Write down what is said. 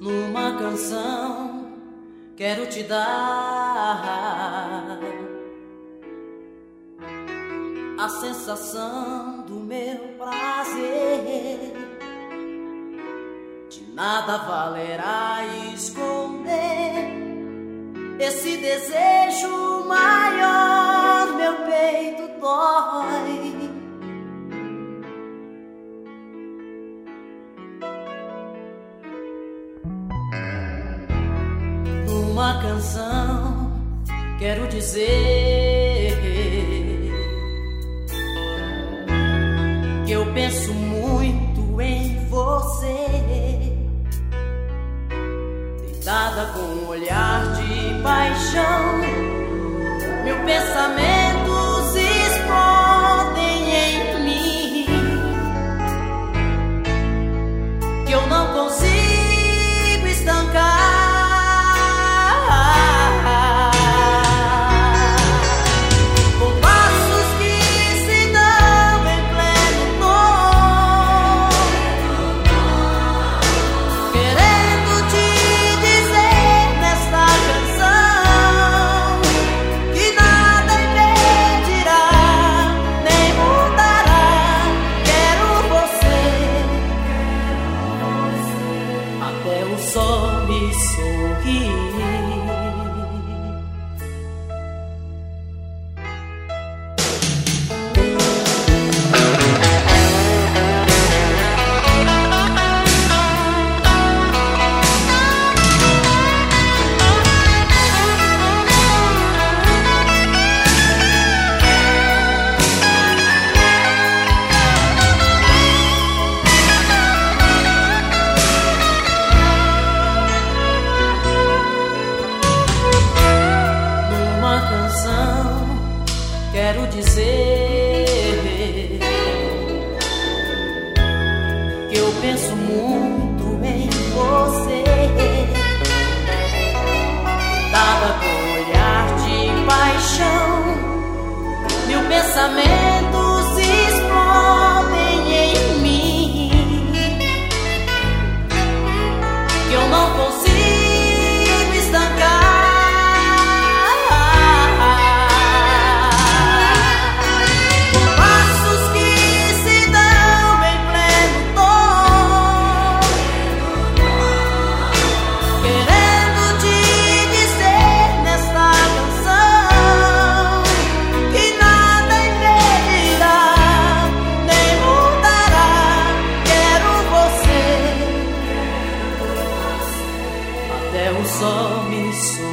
numa canção quero te dar a sensação do meu prazer. De nada valerá esconder esse desejo maior, Numa canção quero dizer que eu penso muito em você deitada com um olhar de paixão. Meu pensamentos ที่ quero dizer que eu penso muito em você. Dada com olhar de paixão meu pensamento só me sou.